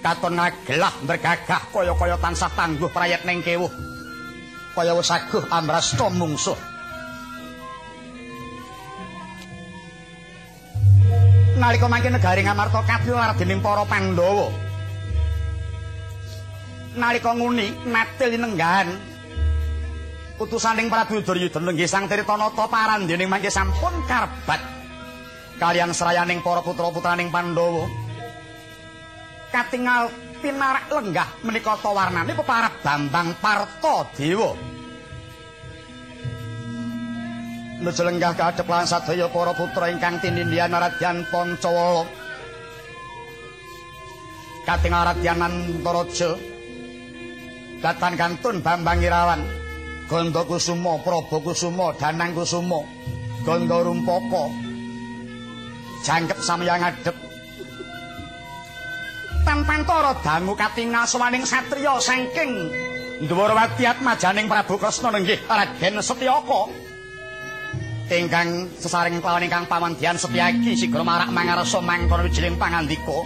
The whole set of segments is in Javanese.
katon ngagelah bergagah. Kaya-kaya tansah tangguh prayet ning kewuh. Kaya wis aguh amrasta mungsuh. Nalika mangke negari ngamarta kapilar dening para Pandhawa. Nalika nguni natil nenggahan utusaning Prabu Duryudana nggih sang Tirtanata parandening mangke sampun karbat kalian serayaning para putra-putraning Pandhawa katingal pinarak lenggah menika ta warnane peparab Bambang Parta Dewa. Nuju lenggah kadhep lan sadaya para putra ingkang tinindhian Radyan Pancawala. Katingal Radyan Antaraja Datan Kantun Bambang Irawan. Ganda Kusuma Praba Kusuma Danang Kusuma. Ganda Rumpaka Jangkep samyang ngadhep Tanpantara dangu katingal sawaning satriya saking Dwarawati atmajaning Prabu Kresna nenggih Raden Setyaka. Ingkang sesaring kelawan ingkang pamandhian Setyaki sigra marak mangarsa mangkana wijining pangandika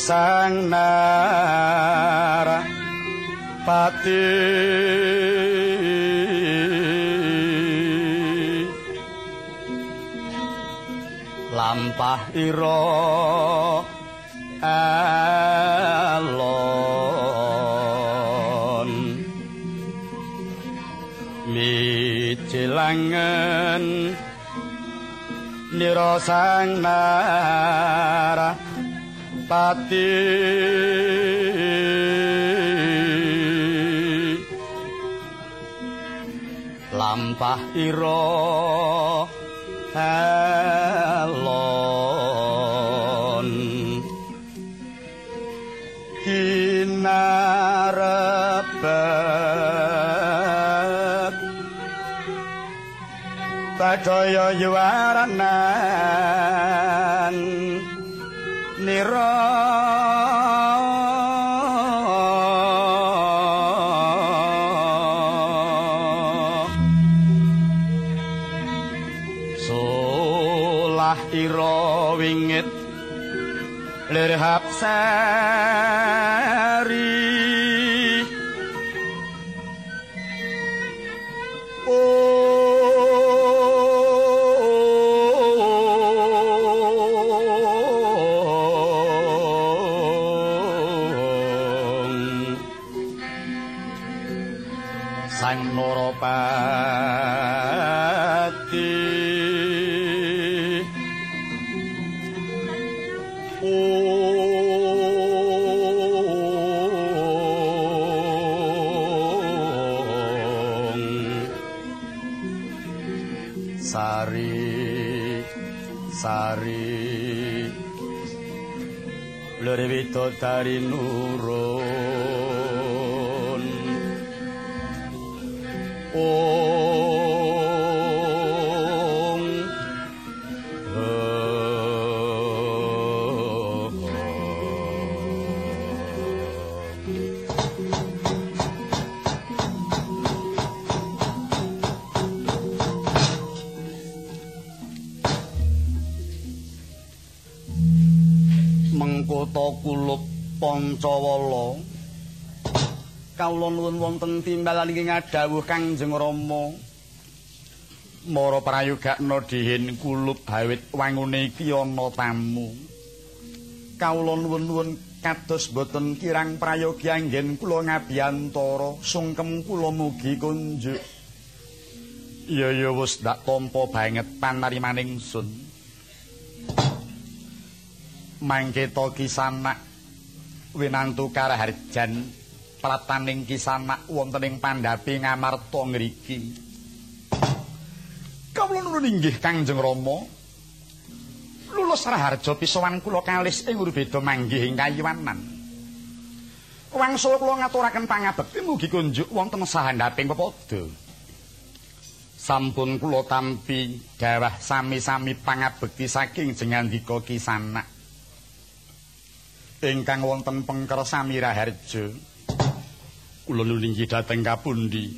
sang nara pati. Lampah ira alon mijilangen nira sang nara pati lampah ira elon. Kinarebet padaya yuwaranan lirhap sari sang noropati To Nuro kota kulup pancawala. Kawula nuwun wonten timbalan ing ngadhawuh Kangjeng Rama mara prayogakna dihin kulup hawit wangune iki ana tamu. Kawula nuwun-nuwun kados boten kirang prayogi anggen kula ngabiyantara. Sungkem kula mugi kunjuk. Iya ya wis dak tampa banget panarimaning sun mangketa kisanak. Winantu karaharjan. Prataning kisanak wonten ing pandhapi ngamarta ngriki. Kawula nuwun inggih Kangjeng Rama. Lulus raharja pisowan kula kalis ing urbeda manggih ing kayiwanan wangsul kula ngaturaken pangabekti mugi kunjuk wonten sahandhaping pepodo sampun kula tampi dawah sami-sami pangabekti saking jengandika kisanak ingkang wonten pengker Samiraharja kula nulinggih dhateng kapundi?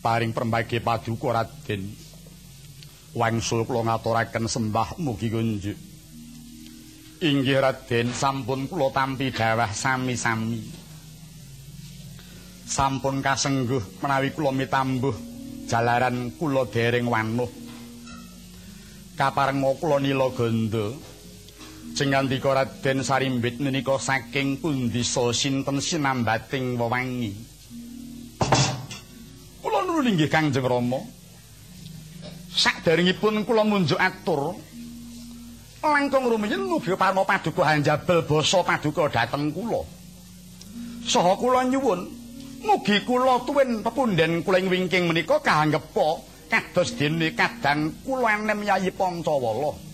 Paring permbagi paduka Raden. Wangsul kula ngaturaken sembah mugi kunjuk inggih Raden sampun kula tampi dawah sami-sami. Sampun kasengguh menawi kula mitambuh jalaran kula dereng wanuh. Kapareng kula nila gandha Jengandika Raden Sarimbit menika saking pundi sinten sinambating wewangi. Kula nuwun inggih Kangjeng Rama. Sakderengipun kula munjuk atur langkung rumiyin mugi parma paduka hanjabel basa paduka dhateng kula. Saha kula nyuwun mugi kula tuwin pepundhen kula ing wingking menika kahanggepa kados dene kadang kula enem yayi Pancawala.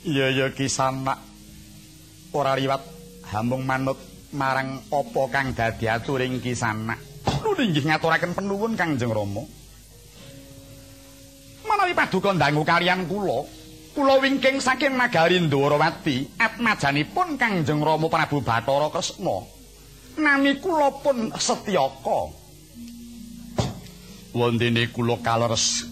Iya ya kisanak ora liwat hamung manut marang apa kang dadi aturing kisanak. Nuwun inggih ngaturaken penuwun Kangjeng Rama. Manawi paduka ndangu kalian kula, kula wingking saking nagari Ndwarawati, atmajanipun Kangjeng Rama Prabu Bathara Kresna. Nami kula pun Setyaka. Wondene kula kaleres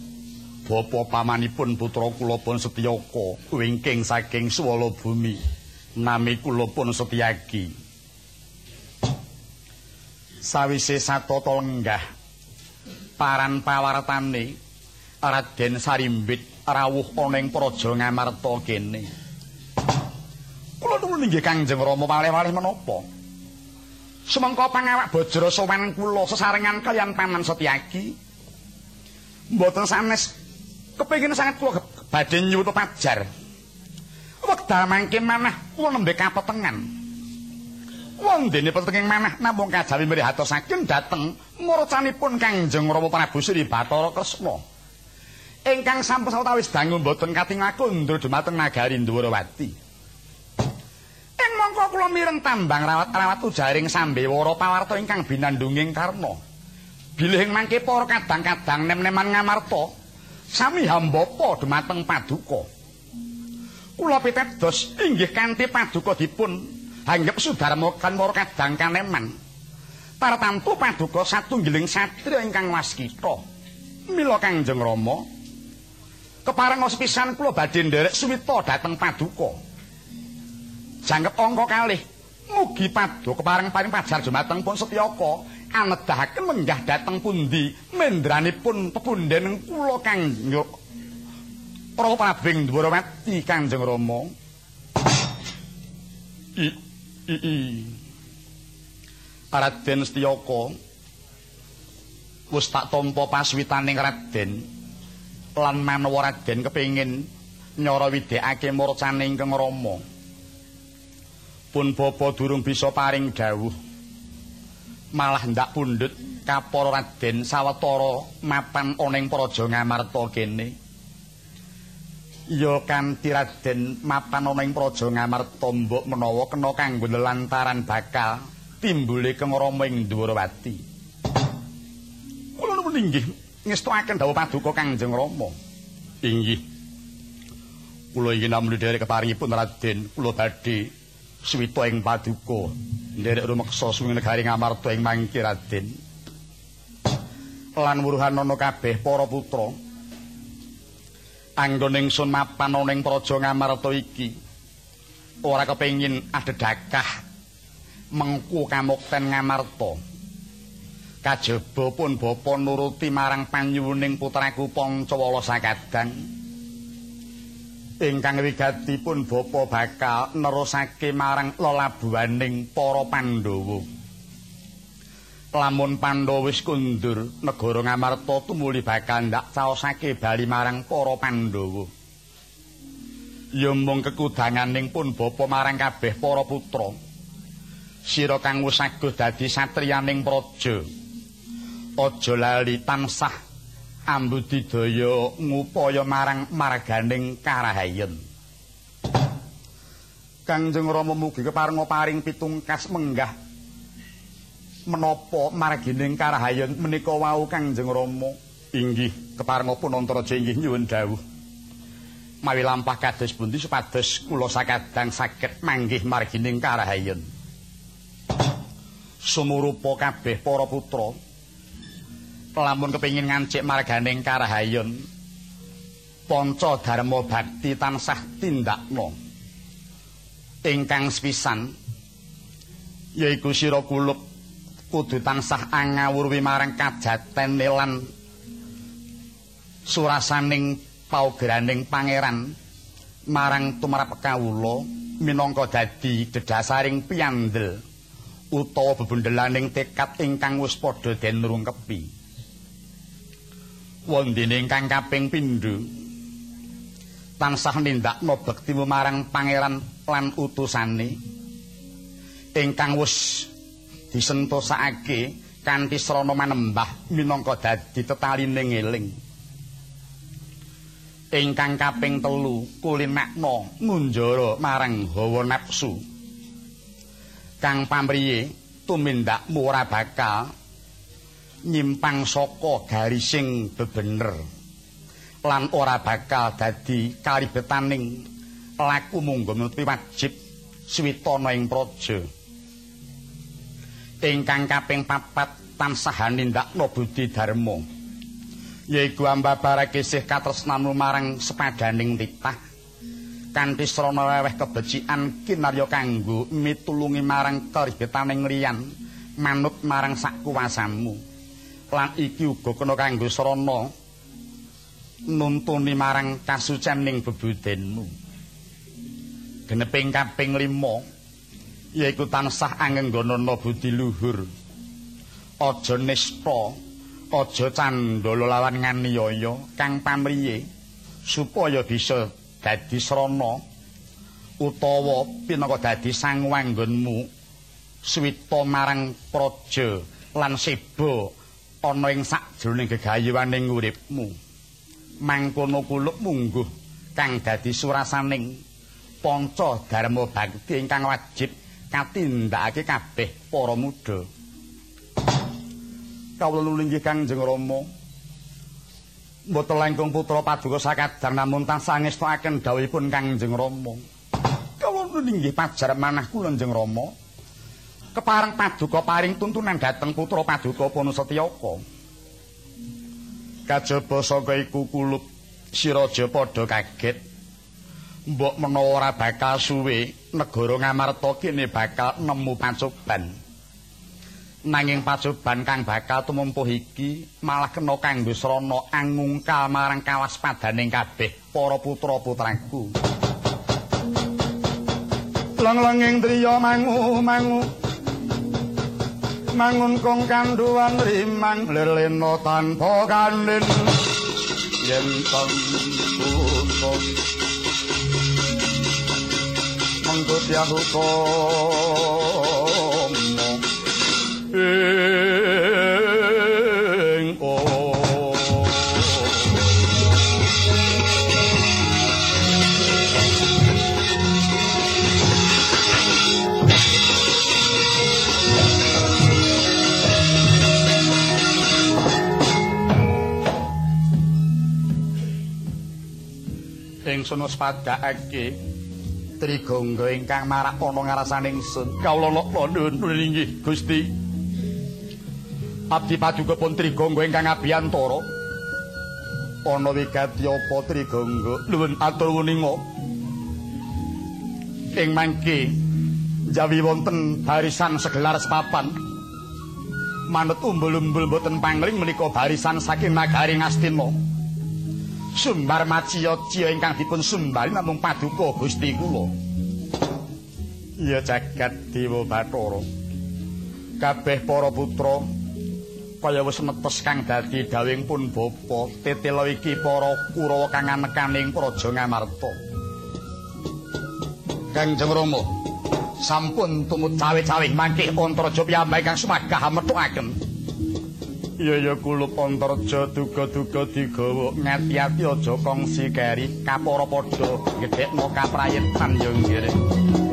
bapa pamanipun putra kula pun Setyaka wingking saking swala bumi nami kula pun Setyaki sawise satata lenggah paran pawartane Raden Sarimbit rawuh ana ing praja Ngamarta kene. Kula nuwun inggih Kangjeng Rama malih-malih menapa? Semengko pangawak Bajra sowan kula sesarengan kalian Paman Setyaki. Mboten sanes kepengin sanget kula badhe nyuwun pajar. Wekdal mangke manah kula nembe kapetengan. Wong petenging manah namung kajawi mrih atosaken dhateng murcanipun Kangjeng Rama Prabu Sri Bathara Kresna. Ingkang sampun sawetawis dangu mboten katingaku ndur dumateng nagari Ndwarawati. mongko kula mireng tambang rawat-rawat ujaring sambewara pawarta ingkang binandunging karna. Bilih mangke para kadang-kadang nem-neman ngamarta sami hambapa dumateng paduka. Kula pitedos inggih kanthi paduka dipun hanggep sudarma kan para kadang kaneman. Tartamtu paduka satunggiling satriya ingkang waskita. Mila Kangjeng Rama kepareng pisan kula badhe nderek suwita dhateng paduka. jangkep angka kalih mugi padha kepareng-paring pajar jumateng pun setyaka anedahaken menggah dhateng pundi? Mendranipun pepunden kula kang para prabing dwarawati kanjeng rama. I i i. Raden Setyaka wis tak tampa paswitaning Raden lan manawa Raden kepengin nyara widekake murcane ingkang Rama. Pun bapa durung bisa paring dawuh malah ndak pundhut kapara raden sawetara mapan oneng praja ngamarta kene. Ya kanthi raden mapan oneng praja ngamarta mbok menawa kena kanggo lantaran bakal timbule kengrama ing Dwarawati kula nuwun inggih ngestuaken dawuh paduka Kangjeng Rama. Inggih. Kula ingin namung dherek keparingipun raden kula badhe swita ing paduka. Nderek rumeksa suwing negari ngamarta ing mangki Raden. Lan wuruhan ana kabeh para putra. Anggoning sun mapan ana ing praja ngamarta iki. Ora kepengin adedakah mengku kamukten ngamarta. Kajaba pun bapa nuruti marang panyuwuning putraku Pancawala sakadang ingkang wigatipun bapa bakal nerusake marang lelabuhaning para Pandhawa. Lamun Pandhawa wis kundur, negara Ngamarta tumuli bakal ndak caosake bali marang para Pandhawa. Ya mung kekudanganing pun bapa marang kabeh para putra. Sira kang wis dadi satriyaning praja. Aja lali tansah ambudidaya ngupaya marang marganing karahayen. Kangjeng Rama mugi keparenga paring pitungkas menggah menapa margining karahayen menika wau Kangjeng Rama inggih keparenga pun antaraja inggih nyuwun dawuh. Mawi lampah kados pundi supados kula sakadang saged manggih margining karahayen. Sumurupa kabeh para putra lamun kepingin ngancik marganing karahayon panca dharma bakti tansah tindakno. Ingkang sepisan yaiku sira kulup kudu tansah angawur marang kajaten lan surasaning paugraning pangeran marang tumrap kawula minangka dadi dedasaring piyandel utawa bebundelaning tekad ingkang wis padha den rungkepi wondene ingkang kaping pindho. Tansah nindakno bekti marang pangeran lan utusane. Ingkang wis disentosake kanthi srana manembah minangka dadi tetalining eling ingkang kaping telu kulinakno ngunjara marang hawa nafsu kang pamriye tumindakmu ora bakal nyimpang saka garising bebener. Lan ora bakal dadi kalibetaning laku munggo nutupi wajib switana ing praja. Ingkang kaping papat tansah nindakno budi dharma yaiku ambabarake sih katresnanu marang sepadaning titah. Kanthi srana weweh kebecikan kinarya kanggo mitulungi marang kalibetaning liyan manut marang sakuwasamu lan iki uga kena kanggo srana nuntuni marang kasucen ning bebudenmu geneping kaping 5 yaiku tansah angenggonana budi luhur. Aja nista aja candala lawan nganiyaya kang pamriye supaya bisa dadi srana utawa pinaka dadi sang wanggonmu swita marang praja lan seba ana ing sajroning gegayuhaning uripmu. Mangkono kuluk mungguh kang dadi surasaning panca dharma bakti ingkang wajib katindakake kabeh para muda. Kawula nulinggih Kangjeng Rama mboten langkung putra paduka sakadang namun tansah ngestokaken dawuhipun Kangjeng Rama kawula nulinggih pajar manah kula Kangjeng Rama kepareng paduka paring tuntunan dhateng putra paduka Ponusetyaka. Kajaba saka iku kulup siraja padha kaget. Mbok menawa ora bakal suwe negara Ngamarta kene bakal nemu pacoban. Nanging pacoban kang bakal tumempuh iki malah kena kanggo srana angungkal marang kawaspadaning kabeh para putra-putraku. Lang-langing driya mangu mangu mangun kong kanduan rimang leleno tanpa kanin yen tangkutong manggut yahukom ing ingsun wis padhakake trigangga ingkang marak ana ngarasane ingsun. Kawula nuwun inggih Gusti. Abdi paduka pun trigangga ingkang abiyantara ana wigati apa trigangga? Nuwun atur wuninga. Ing mangke jawi wonten barisan segelar sepapan. Manut umbul-umbul boten pangling menika barisan saking nagari Ngastina sumbar maciya-ciya ingkang dipun sumbari namung paduka Gusti kula. Ya jagat Dewa Bathara. Kabeh para putra kaya wis netes kang dadi dawing pun bapa, tetela iki para Kurawa kang anekaning Praja Ngamarta. Kangjeng Rama, sampun tumut cawe-cawe mangke Antarja piyambak kang sumagah metukaken. Iya ya kulup antarja duga-duga digawa ngati-ati aja kongsi keri kapara padha gedhekno kaprayetan ya nggih.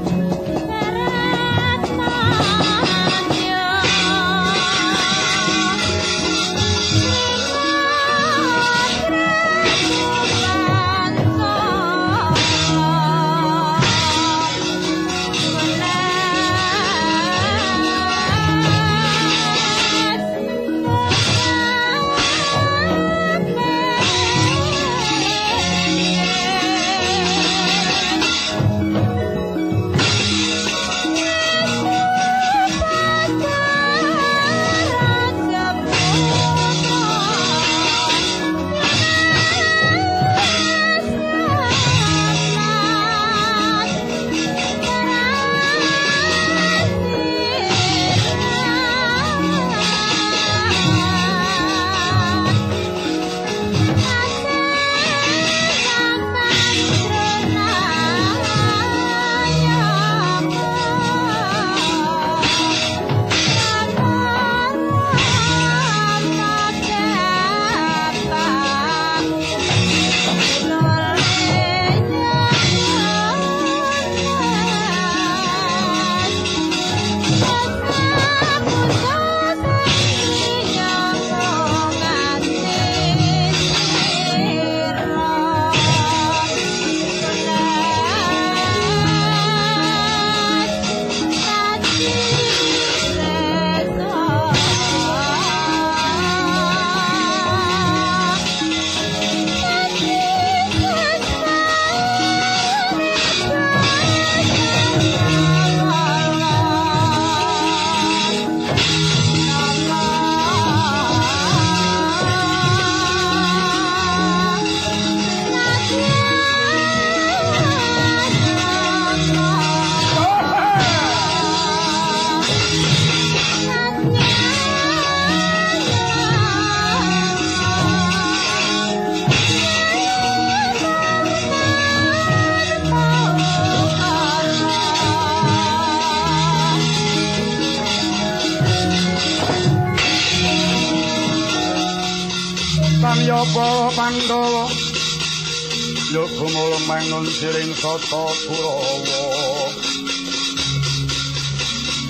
Mangun siring sata Kurawa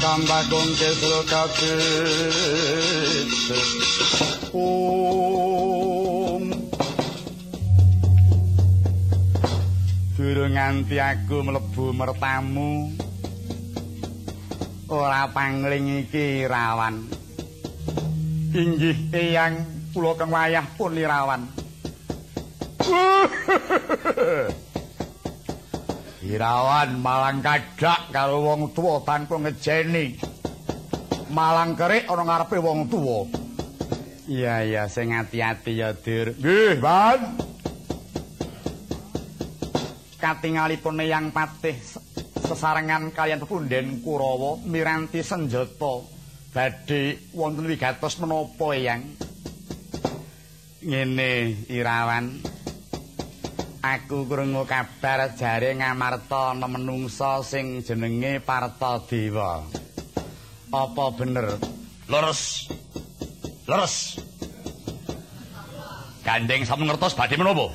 Kambah kongke sulkati Om. Durung nganti aku mlebu mertamu ora pangling iki rawan. Inggih eyang kula kang wayah pun irawan Irawan malang kadak karo wong tuwa tanpa ngejeni. Malang kerik ana ngarepe wong tuwa. Iya iya sing ati-ati ya, Dur. Nggih, Ban. Katingalipun yang patih sesarengan kalian pepunden Kurawa miranti senjata badhe wonten wigatos menapa yang ngene Irawan aku krungu kabar jare ngamarta menungsa sing jenenge Partadewa apa bener? Lurus. Lurus. Gandeng sampun ngertos badhe menapa?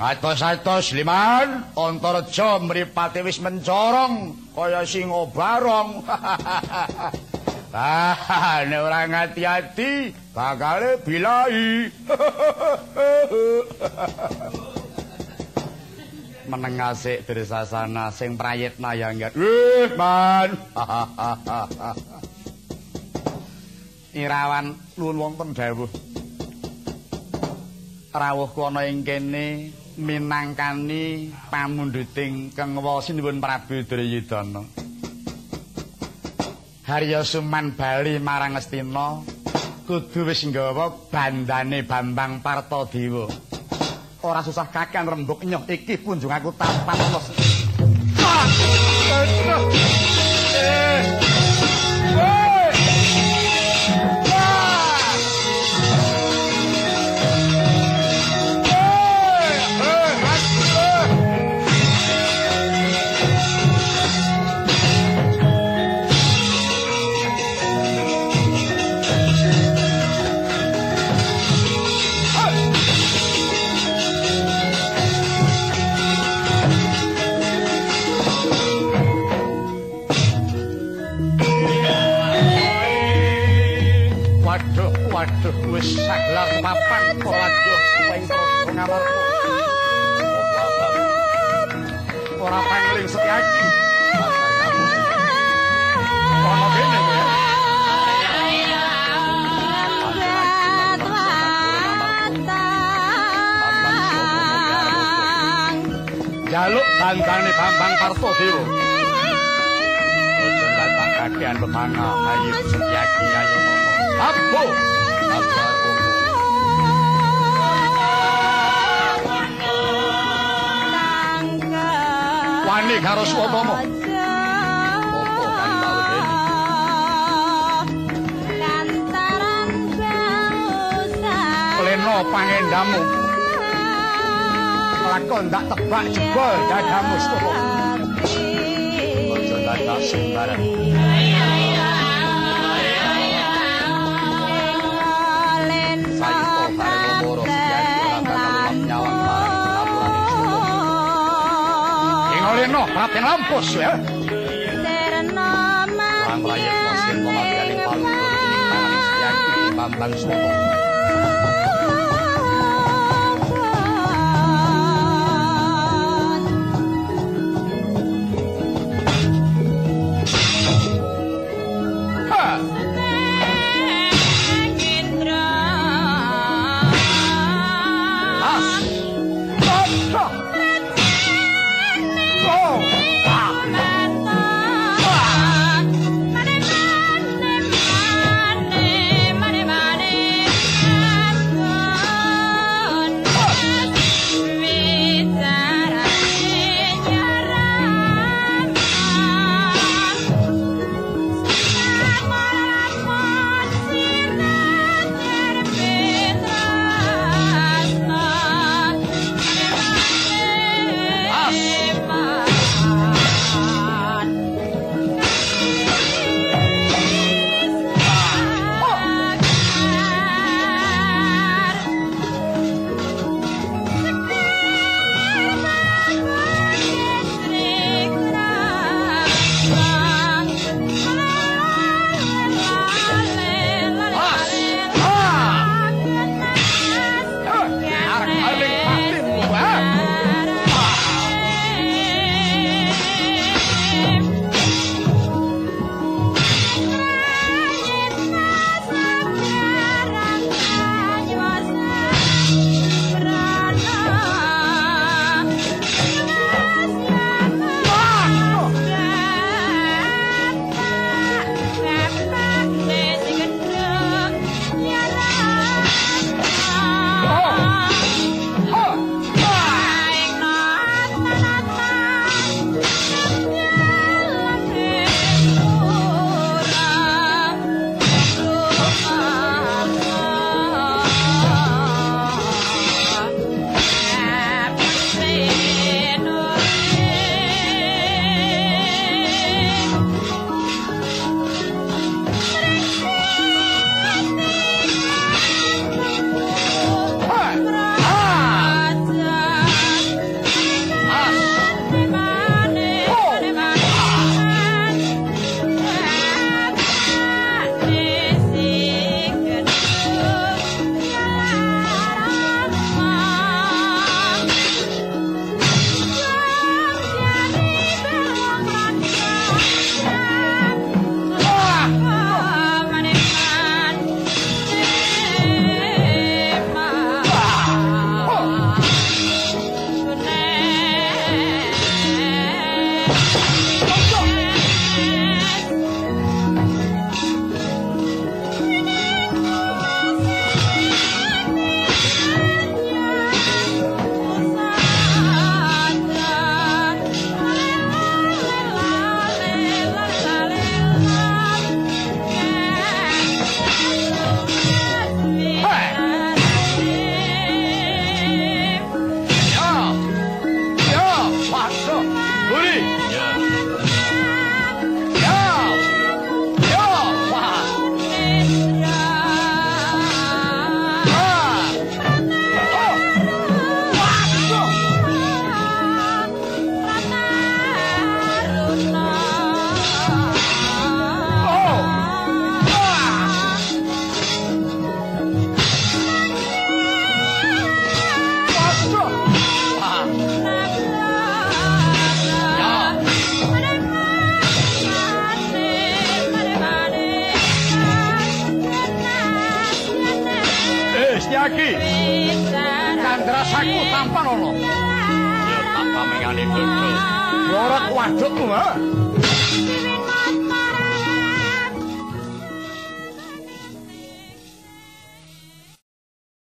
Atos-atos liman, Antareja mripate wis mencorong kaya singa barong. Ah, nek ora ngati-ati bakal bilai. Meneng asik dirsasana sing ya nggak. Wih, man. Irawan nuwun wonten dawuh. Rawuh ana ing kene minangkani pamundhuting Kengwa Sinuwun Prabu Duryudana. Harya Suman bali marang Astina kudu wis nggawa bandane Bambang Partadewa. Ora susah kakan rembug nyoh iki punjung aku tampan ana. Eh. Wis saglar papan kolajo suping ngamarta ora pangling setyaki Jaluk bantane Bambang Partodewa. Ojo tak kakean bebanga ayu setyaki ayu momo. Apo? Wani karo swatama. Pleno pangendamu. Lakon tak tebak jebol dadamu swatama. Ojo dadak sembarang. Leno, Raden Lampus ya. Orang rakyat Mosin pematian yang paling turun Bambang